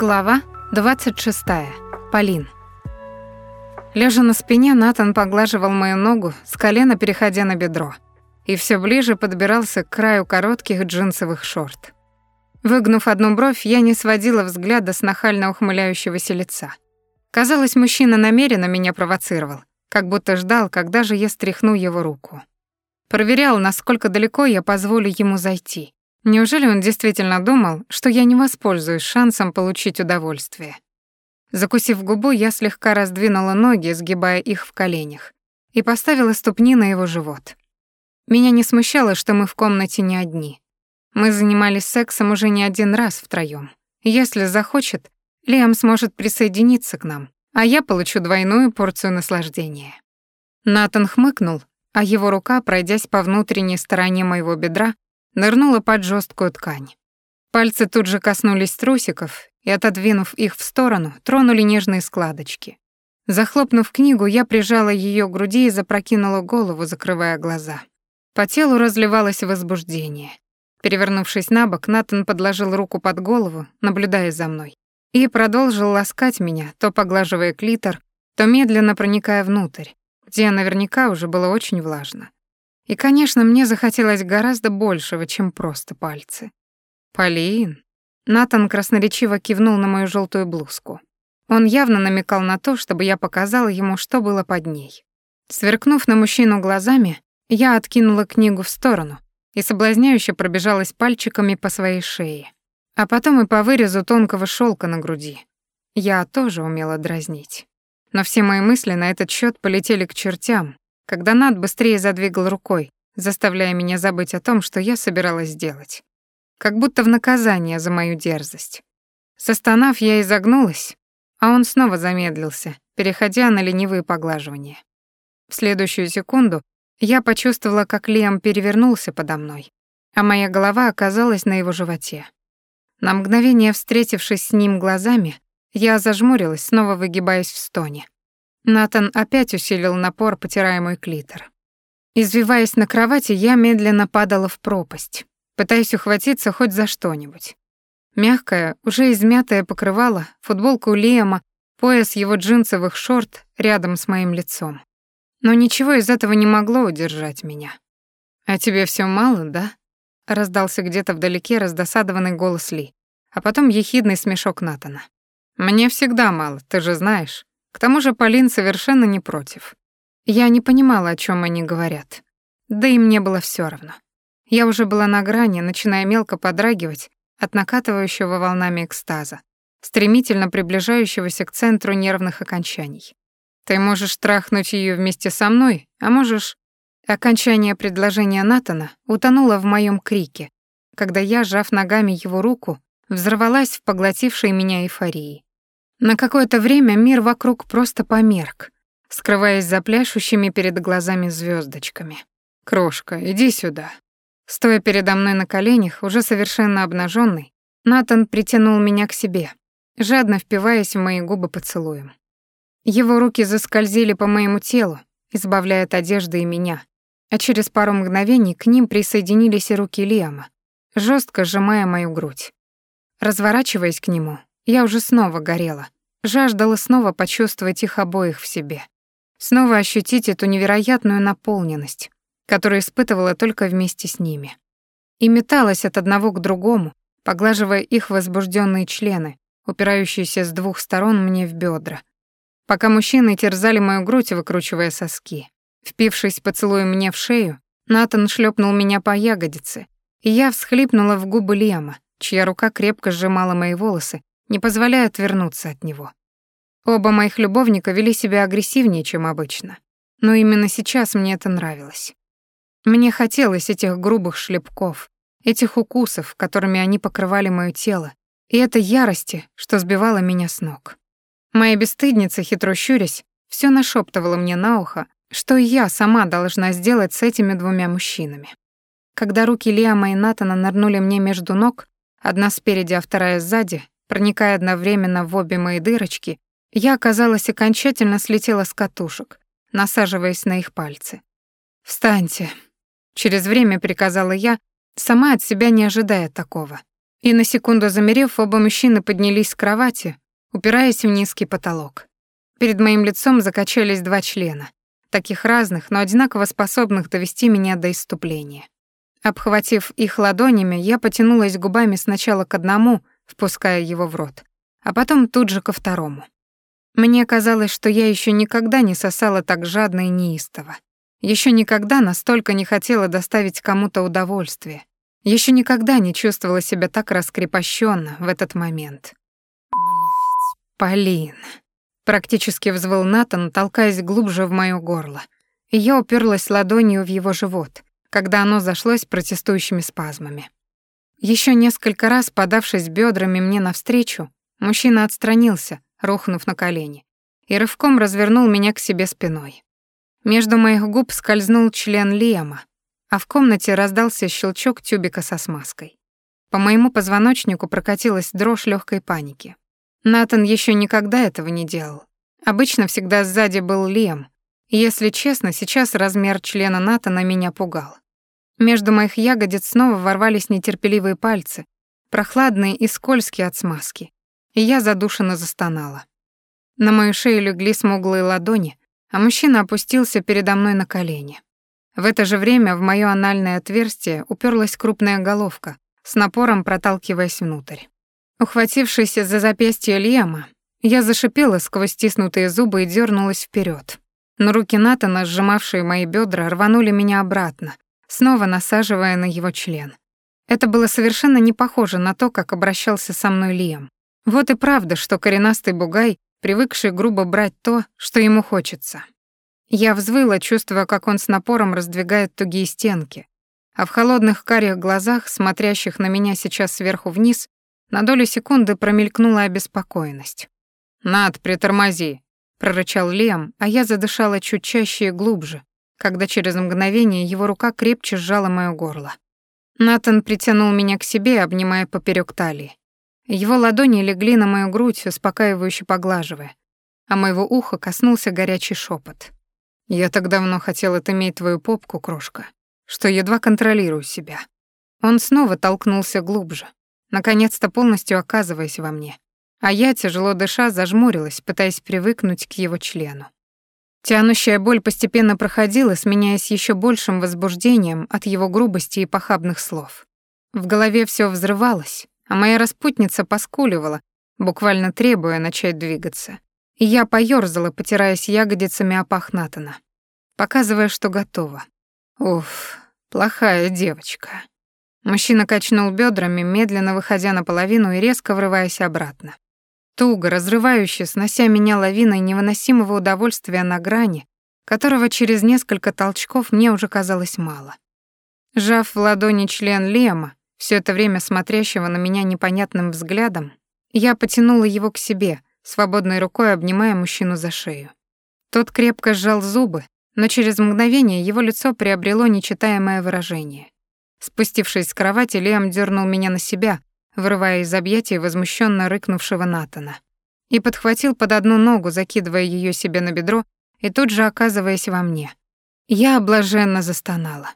Глава 26. Полин. Лежа на спине, Натан поглаживал мою ногу, с колена переходя на бедро, и все ближе подбирался к краю коротких джинсовых шорт. Выгнув одну бровь, я не сводила взгляда с нахально ухмыляющегося лица. Казалось, мужчина намеренно меня провоцировал, как будто ждал, когда же я стряхну его руку. Проверял, насколько далеко я позволю ему зайти. Неужели он действительно думал, что я не воспользуюсь шансом получить удовольствие? Закусив губу, я слегка раздвинула ноги, сгибая их в коленях, и поставила ступни на его живот. Меня не смущало, что мы в комнате не одни. Мы занимались сексом уже не один раз втроём. Если захочет, Лиам сможет присоединиться к нам, а я получу двойную порцию наслаждения. Натан хмыкнул, а его рука, пройдясь по внутренней стороне моего бедра, нырнула под жесткую ткань. Пальцы тут же коснулись трусиков и, отодвинув их в сторону, тронули нежные складочки. Захлопнув книгу, я прижала ее к груди и запрокинула голову, закрывая глаза. По телу разливалось возбуждение. Перевернувшись на бок, Натан подложил руку под голову, наблюдая за мной, и продолжил ласкать меня, то поглаживая клитор, то медленно проникая внутрь, где наверняка уже было очень влажно. И, конечно, мне захотелось гораздо большего, чем просто пальцы. «Полин», Натан красноречиво кивнул на мою желтую блузку. Он явно намекал на то, чтобы я показала ему, что было под ней. Сверкнув на мужчину глазами, я откинула книгу в сторону и соблазняюще пробежалась пальчиками по своей шее, а потом и по вырезу тонкого шелка на груди. Я тоже умела дразнить. Но все мои мысли на этот счет полетели к чертям, когда Над быстрее задвигал рукой, заставляя меня забыть о том, что я собиралась сделать как будто в наказание за мою дерзость. Состонав, я изогнулась, а он снова замедлился, переходя на ленивые поглаживания. В следующую секунду я почувствовала, как Лиам перевернулся подо мной, а моя голова оказалась на его животе. На мгновение встретившись с ним глазами, я зажмурилась, снова выгибаясь в стоне. Натан опять усилил напор, потирая мой клитор. Извиваясь на кровати, я медленно падала в пропасть пытаясь ухватиться хоть за что-нибудь. Мягкое, уже измятое покрывало, футболка у Лиама, пояс его джинсовых шорт рядом с моим лицом. Но ничего из этого не могло удержать меня. «А тебе все мало, да?» — раздался где-то вдалеке раздосадованный голос Ли, а потом ехидный смешок Натана. «Мне всегда мало, ты же знаешь. К тому же Полин совершенно не против». Я не понимала, о чем они говорят. Да и мне было все равно. Я уже была на грани, начиная мелко подрагивать от накатывающего волнами экстаза, стремительно приближающегося к центру нервных окончаний. Ты можешь трахнуть ее вместе со мной, а можешь... Окончание предложения Натана утонуло в моем крике, когда я, сжав ногами его руку, взорвалась в поглотившей меня эйфории. На какое-то время мир вокруг просто померк, скрываясь за пляшущими перед глазами звездочками. «Крошка, иди сюда», Стоя передо мной на коленях, уже совершенно обнаженный, Натан притянул меня к себе, жадно впиваясь в мои губы поцелуем. Его руки заскользили по моему телу, избавляя от одежды и меня, а через пару мгновений к ним присоединились и руки Лиама, жестко сжимая мою грудь. Разворачиваясь к нему, я уже снова горела, жаждала снова почувствовать их обоих в себе, снова ощутить эту невероятную наполненность, которую испытывала только вместе с ними. И металась от одного к другому, поглаживая их возбужденные члены, упирающиеся с двух сторон мне в бедра. Пока мужчины терзали мою грудь, выкручивая соски. Впившись поцелуем мне в шею, Натан шлепнул меня по ягодице, и я всхлипнула в губы Лема, чья рука крепко сжимала мои волосы, не позволяя отвернуться от него. Оба моих любовника вели себя агрессивнее, чем обычно. Но именно сейчас мне это нравилось. Мне хотелось этих грубых шлепков, этих укусов, которыми они покрывали моё тело, и этой ярости, что сбивала меня с ног. Моя бесстыдница, хитро щурясь, всё нашептывала мне на ухо, что я сама должна сделать с этими двумя мужчинами. Когда руки Лиама и Натана нырнули мне между ног, одна спереди, а вторая сзади, проникая одновременно в обе мои дырочки, я, оказалось, окончательно слетела с катушек, насаживаясь на их пальцы. «Встаньте», Через время приказала я, сама от себя не ожидая такого. И на секунду замерев, оба мужчины поднялись с кровати, упираясь в низкий потолок. Перед моим лицом закачались два члена, таких разных, но одинаково способных довести меня до иступления. Обхватив их ладонями, я потянулась губами сначала к одному, впуская его в рот, а потом тут же ко второму. Мне казалось, что я еще никогда не сосала так жадно и неистово. Еще никогда настолько не хотела доставить кому-то удовольствие. Еще никогда не чувствовала себя так раскрепощенно в этот момент. Полин. Практически взвыл Натан, толкаясь глубже в моё горло. И я уперлась ладонью в его живот, когда оно зашлось протестующими спазмами. Еще несколько раз, подавшись бедрами мне навстречу, мужчина отстранился, рухнув на колени, и рывком развернул меня к себе спиной. Между моих губ скользнул член Лиама, а в комнате раздался щелчок тюбика со смазкой. По моему позвоночнику прокатилась дрожь легкой паники. Натан еще никогда этого не делал. Обычно всегда сзади был Лем, и, если честно, сейчас размер члена Натана меня пугал. Между моих ягодиц снова ворвались нетерпеливые пальцы, прохладные и скользкие от смазки, и я задушенно застонала. На мою шею легли смуглые ладони, а мужчина опустился передо мной на колени. В это же время в моё анальное отверстие уперлась крупная головка, с напором проталкиваясь внутрь. Ухватившись за запястье Лиама, я зашипела сквозь стиснутые зубы и дернулась вперед. Но руки Натана, сжимавшие мои бедра, рванули меня обратно, снова насаживая на его член. Это было совершенно не похоже на то, как обращался со мной Лиам. Вот и правда, что коренастый бугай, привыкший грубо брать то, что ему хочется. Я взвыла, чувствуя, как он с напором раздвигает тугие стенки, а в холодных карих глазах, смотрящих на меня сейчас сверху вниз, на долю секунды промелькнула обеспокоенность. «Над, притормози!» — прорычал Лиам, а я задышала чуть чаще и глубже, когда через мгновение его рука крепче сжала моё горло. Натан притянул меня к себе, обнимая поперёк талии. Его ладони легли на мою грудь, успокаивающе поглаживая, а моего уха коснулся горячий шепот. «Я так давно хотел отыметь твою попку, крошка, что едва контролирую себя». Он снова толкнулся глубже, наконец-то полностью оказываясь во мне. А я, тяжело дыша, зажмурилась, пытаясь привыкнуть к его члену. Тянущая боль постепенно проходила, сменяясь еще большим возбуждением от его грубости и похабных слов. В голове все взрывалось, а моя распутница поскуливала, буквально требуя начать двигаться. И я поёрзала, потираясь ягодицами о пах Натана, показывая, что готова. Уф, плохая девочка. Мужчина качнул бедрами, медленно выходя наполовину и резко врываясь обратно. Туго, разрывающе, снося меня лавиной невыносимого удовольствия на грани, которого через несколько толчков мне уже казалось мало. Жав в ладони член Лема, все это время смотрящего на меня непонятным взглядом, я потянула его к себе, свободной рукой обнимая мужчину за шею. Тот крепко сжал зубы, но через мгновение его лицо приобрело нечитаемое выражение. Спустившись с кровати, Лиам дернул меня на себя, вырывая из объятий возмущенно рыкнувшего Натана, и подхватил под одну ногу, закидывая ее себе на бедро и тут же оказываясь во мне. Я облаженно застонала.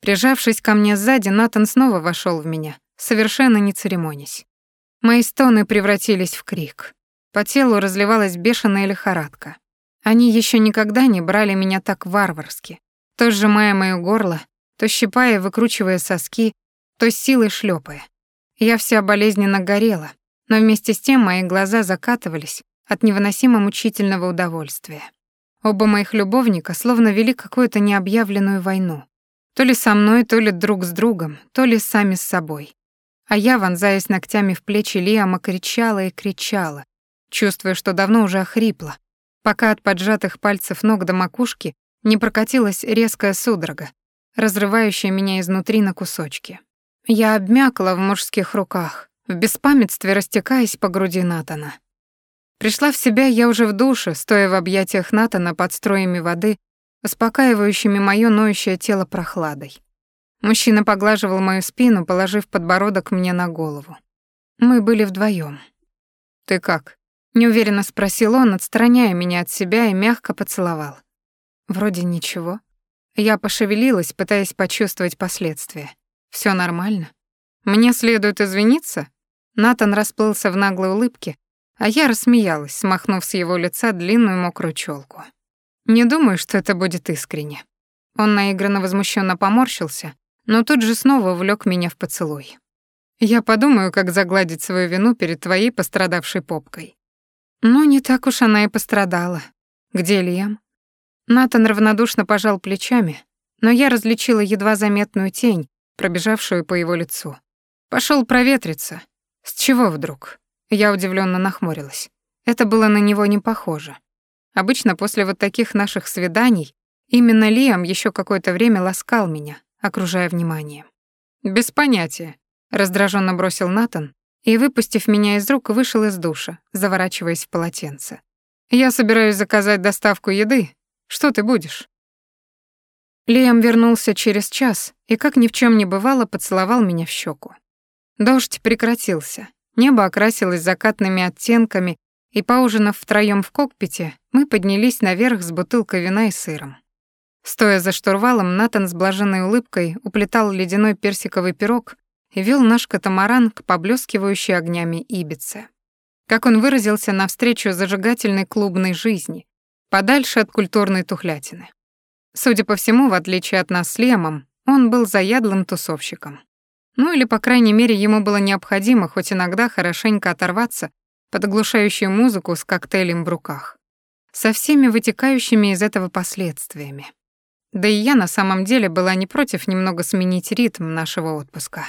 Прижавшись ко мне сзади, Натан снова вошел в меня, совершенно не церемонясь. Мои стоны превратились в крик. По телу разливалась бешеная лихорадка. Они еще никогда не брали меня так варварски, то сжимая моё горло, то щипая, выкручивая соски, то силой шлепая. Я вся болезненно горела, но вместе с тем мои глаза закатывались от невыносимо мучительного удовольствия. Оба моих любовника словно вели какую-то необъявленную войну. То ли со мной, то ли друг с другом, то ли сами с собой. А я, вонзаясь ногтями в плечи Лиама, кричала и кричала, чувствуя, что давно уже охрипла, пока от поджатых пальцев ног до макушки не прокатилась резкая судорога, разрывающая меня изнутри на кусочки. Я обмякла в мужских руках, в беспамятстве растекаясь по груди Натана. Пришла в себя я уже в душе, стоя в объятиях Натана под строями воды, успокаивающими моё ноющее тело прохладой. Мужчина поглаживал мою спину, положив подбородок мне на голову. Мы были вдвоем. «Ты как?» — неуверенно спросил он, отстраняя меня от себя и мягко поцеловал. «Вроде ничего», я пошевелилась, пытаясь почувствовать последствия. Все нормально? Мне следует извиниться?» Натан расплылся в наглой улыбке, а я рассмеялась, смахнув с его лица длинную мокрую челку. «Не думаю, что это будет искренне». Он наигранно возмущенно поморщился, но тут же снова увлек меня в поцелуй. «Я подумаю, как загладить свою вину перед твоей пострадавшей попкой». «Ну, не так уж она и пострадала. Где Лиам?» Натан равнодушно пожал плечами, но я различила едва заметную тень, пробежавшую по его лицу. Пошел проветриться. С чего вдруг? Я удивленно нахмурилась. Это было на него не похоже. Обычно после вот таких наших свиданий именно Лиам еще какое-то время ласкал меня, окружая вниманием. Без понятия, раздраженно бросил Натан и, выпустив меня из рук, вышел из душа, заворачиваясь в полотенце. Я собираюсь заказать доставку еды. Что ты будешь? Лиам вернулся через час и, как ни в чем не бывало, поцеловал меня в щеку. Дождь прекратился, небо окрасилось закатными оттенками, и, поужинав втроём в кокпите, мы поднялись наверх с бутылкой вина и сыром. Стоя за штурвалом, Натан с блаженной улыбкой уплетал ледяной персиковый пирог и вел наш катамаран к поблескивающей огнями Ибице. Как он выразился, навстречу зажигательной клубной жизни, подальше от культурной тухлятины. Судя по всему, в отличие от нас с Лемом, он был заядлым тусовщиком. Ну или, по крайней мере, ему было необходимо хоть иногда хорошенько оторваться под оглушающую музыку с коктейлем в руках. Со всеми вытекающими из этого последствиями. Да и я на самом деле была не против немного сменить ритм нашего отпуска.